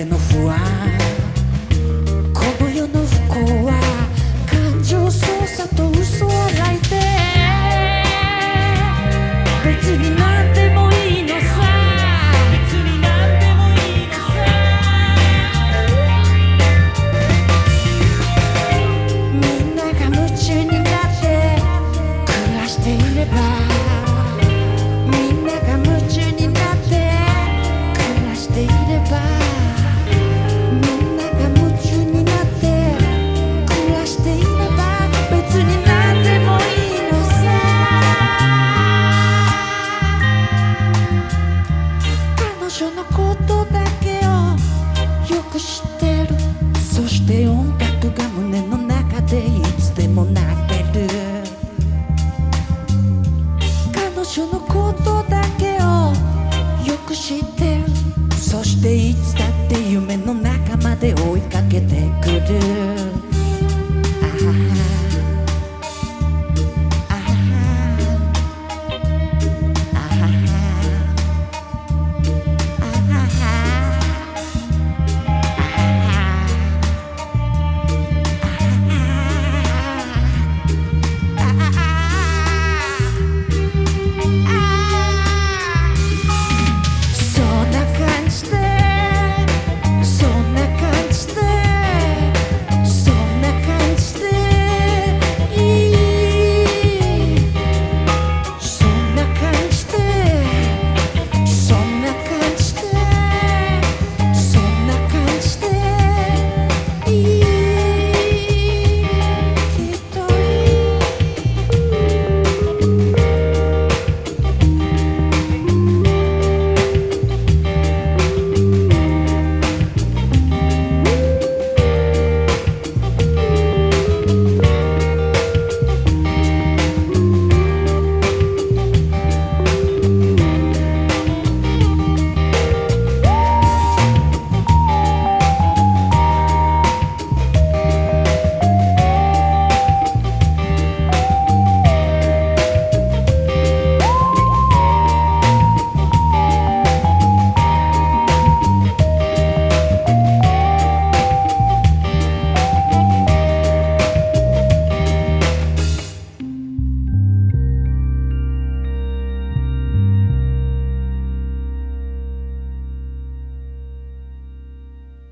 que no してる。そして音楽が胸の中でいつでも泣ける。彼女のことだけをよく知ってる。そしていつだって夢の中まで追いかけてくる。ああ